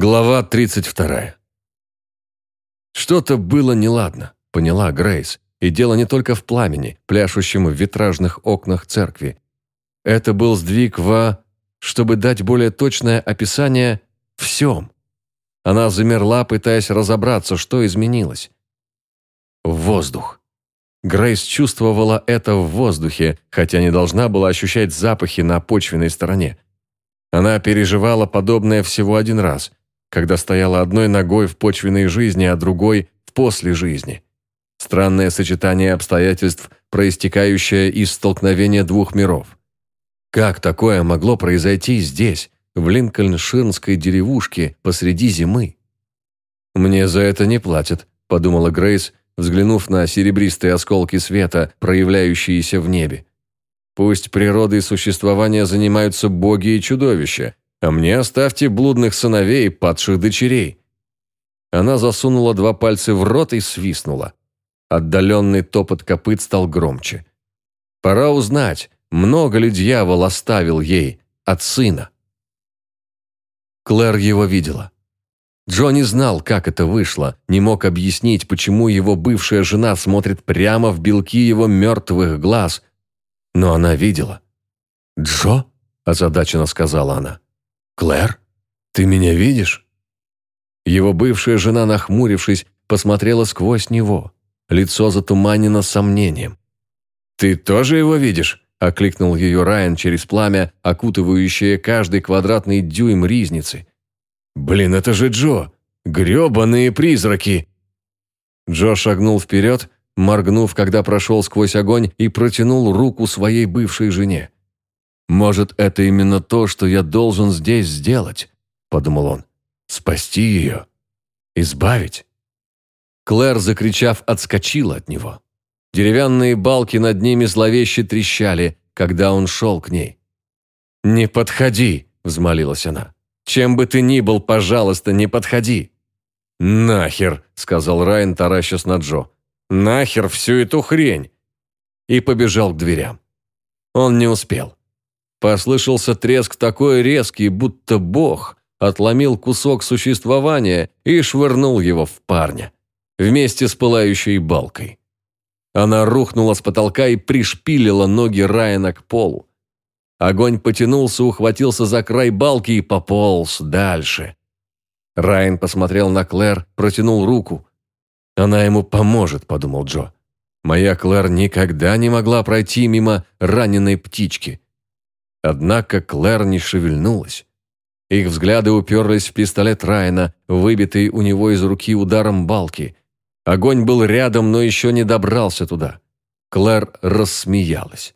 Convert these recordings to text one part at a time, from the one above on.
Глава 32. Что-то было неладно, поняла Грейс, и дело не только в пламени, пляшущем в витражных окнах церкви. Это был сдвиг во... чтобы дать более точное описание всем. Она замерла, пытаясь разобраться, что изменилось. Воздух. Грейс чувствовала это в воздухе, хотя не должна была ощущать запахи на почвенной стороне. Она переживала подобное всего один раз – когда стояла одной ногой в почвенной жизни, а другой в после жизни. Странное сочетание обстоятельств, проистекающее из столкновения двух миров. Как такое могло произойти здесь, в Линкольнширнской деревушке посреди зимы? «Мне за это не платят», – подумала Грейс, взглянув на серебристые осколки света, проявляющиеся в небе. Пусть природой существования занимаются боги и чудовища, а мне оставьте блудных сыновей и падших дочерей». Она засунула два пальца в рот и свистнула. Отдаленный топот копыт стал громче. Пора узнать, много ли дьявол оставил ей от сына. Клэр его видела. Джонни знал, как это вышло, не мог объяснить, почему его бывшая жена смотрит прямо в белки его мертвых глаз. Но она видела. «Джо?» – озадаченно сказала она. «Клэр, ты меня видишь?» Его бывшая жена, нахмурившись, посмотрела сквозь него. Лицо затуманено сомнением. «Ты тоже его видишь?» – окликнул ее Райан через пламя, окутывающее каждый квадратный дюйм ризницы. «Блин, это же Джо! грёбаные призраки!» Джо шагнул вперед, моргнув, когда прошел сквозь огонь, и протянул руку своей бывшей жене. «Может, это именно то, что я должен здесь сделать?» – подумал он. «Спасти ее? Избавить?» Клэр, закричав, отскочила от него. Деревянные балки над ними зловеще трещали, когда он шел к ней. «Не подходи!» – взмолилась она. «Чем бы ты ни был, пожалуйста, не подходи!» «Нахер!» – сказал Райан, таращась на Джо. «Нахер всю эту хрень!» И побежал к дверям. Он не успел. Послышался треск такой резкий, будто бог отломил кусок существования и швырнул его в парня, вместе с пылающей балкой. Она рухнула с потолка и пришпилила ноги Райана к полу. Огонь потянулся, ухватился за край балки и пополз дальше. Райан посмотрел на Клэр, протянул руку. «Она ему поможет», — подумал Джо. «Моя Клэр никогда не могла пройти мимо раненой птички». Однако Клэр не шевельнулась. Их взгляды уперлись в пистолет Райана, выбитый у него из руки ударом балки. Огонь был рядом, но еще не добрался туда. Клэр рассмеялась.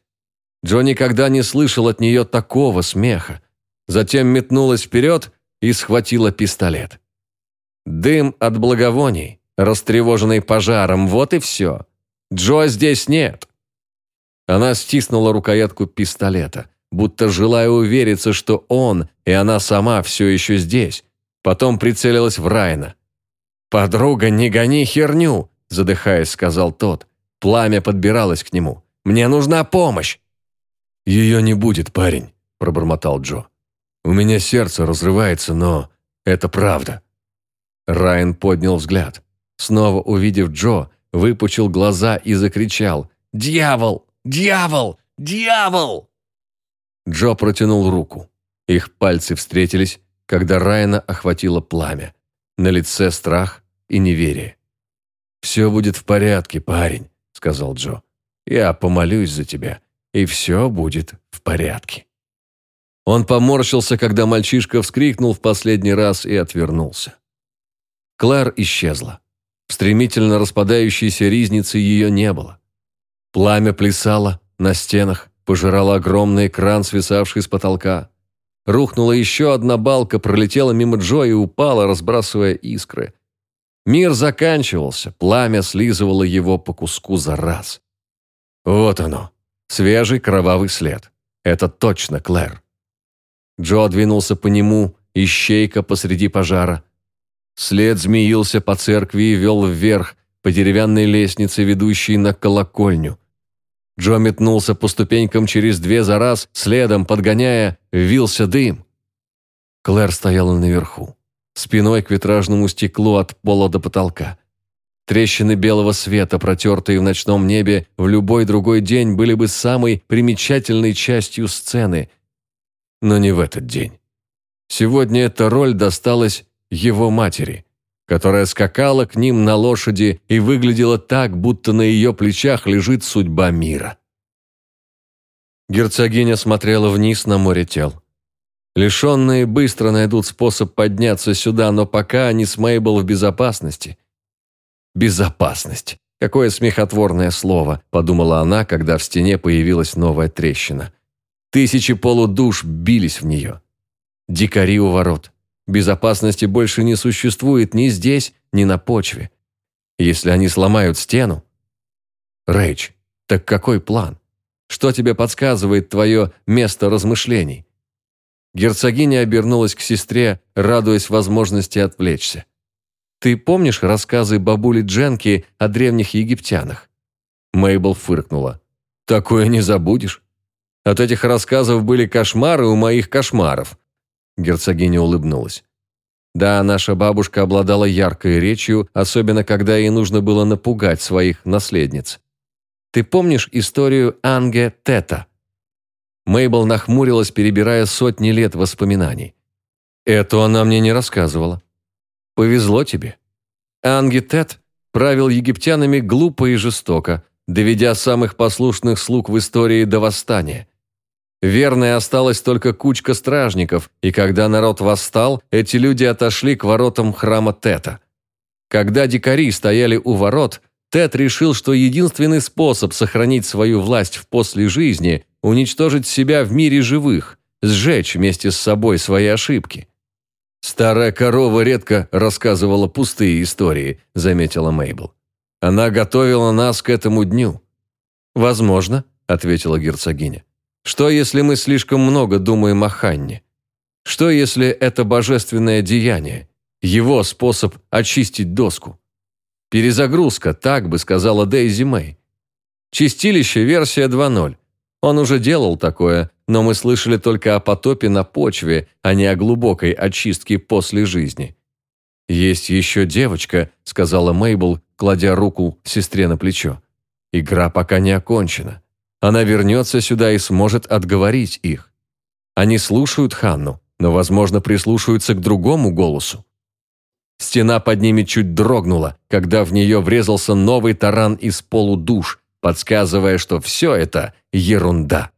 Джо никогда не слышал от нее такого смеха. Затем метнулась вперед и схватила пистолет. Дым от благовоний, растревоженный пожаром, вот и все. Джо здесь нет. Она стиснула рукоятку пистолета будто желая увериться, что он и она сама все еще здесь. Потом прицелилась в Райна. «Подруга, не гони херню!» – задыхаясь, сказал тот. Пламя подбиралось к нему. «Мне нужна помощь!» «Ее не будет, парень», – пробормотал Джо. «У меня сердце разрывается, но это правда». Райан поднял взгляд. Снова увидев Джо, выпучил глаза и закричал «Дьявол! Дьявол! Дьявол!» Джо протянул руку. Их пальцы встретились, когда Райана охватило пламя. На лице страх и неверие. «Все будет в порядке, парень», — сказал Джо. «Я помолюсь за тебя, и все будет в порядке». Он поморщился, когда мальчишка вскрикнул в последний раз и отвернулся. Клэр исчезла. В стремительно распадающейся ризнице ее не было. Пламя плясало на стенах, пожирал огромный кран, свисавший с потолка. Рухнула еще одна балка, пролетела мимо Джо и упала, разбрасывая искры. Мир заканчивался, пламя слизывало его по куску за раз. Вот оно, свежий кровавый след. Это точно Клэр. Джо двинулся по нему, ищейка посреди пожара. След змеился по церкви и вел вверх, по деревянной лестнице, ведущей на колокольню. Джо метнулся по ступенькам через две за раз, следом, подгоняя, вился дым. Клэр стояла наверху. спиной к витражному стеклу от пола до потолка. Трещины белого света, протертые в ночном небе, в любой другой день были бы самой примечательной частью сцены. Но не в этот день. Сегодня эта роль досталась его матери, которая скакала к ним на лошади и выглядела так, будто на ее плечах лежит судьба мира. Герцогиня смотрела вниз на море тел. Лишенные быстро найдут способ подняться сюда, но пока они с Мейбл в безопасности. Безопасность. Какое смехотворное слово, подумала она, когда в стене появилась новая трещина. Тысячи полудуш бились в нее. Дикари у ворот. Безопасности больше не существует ни здесь, ни на почве. Если они сломают стену... Рэйч, так какой план? Что тебе подсказывает твое место размышлений?» Герцогиня обернулась к сестре, радуясь возможности отвлечься. «Ты помнишь рассказы бабули Дженки о древних египтянах?» Мейбл фыркнула. «Такое не забудешь. От этих рассказов были кошмары у моих кошмаров». Герцогиня улыбнулась. Да, наша бабушка обладала яркой речью, особенно когда ей нужно было напугать своих наследниц. Ты помнишь историю Анге Тета?» Мейбл нахмурилась, перебирая сотни лет воспоминаний. «Эту она мне не рассказывала. Повезло тебе. Анге Тет правил египтянами глупо и жестоко, доведя самых послушных слуг в истории до восстания. Верной осталась только кучка стражников, и когда народ восстал, эти люди отошли к воротам храма Тета. Когда дикари стояли у ворот – Тед решил, что единственный способ сохранить свою власть в после жизни – уничтожить себя в мире живых, сжечь вместе с собой свои ошибки. «Старая корова редко рассказывала пустые истории», – заметила Мейбл. «Она готовила нас к этому дню». «Возможно», – ответила герцогиня. «Что, если мы слишком много думаем о Ханне? Что, если это божественное деяние, его способ очистить доску?» Перезагрузка, так бы сказала Дейзи Мэй. Чистилище версия 2.0. Он уже делал такое, но мы слышали только о потопе на почве, а не о глубокой очистке после жизни. «Есть еще девочка», — сказала Мейбл, кладя руку сестре на плечо. «Игра пока не окончена. Она вернется сюда и сможет отговорить их. Они слушают Ханну, но, возможно, прислушаются к другому голосу. Стена под ними чуть дрогнула, когда в нее врезался новый таран из полудуш, подсказывая, что все это ерунда.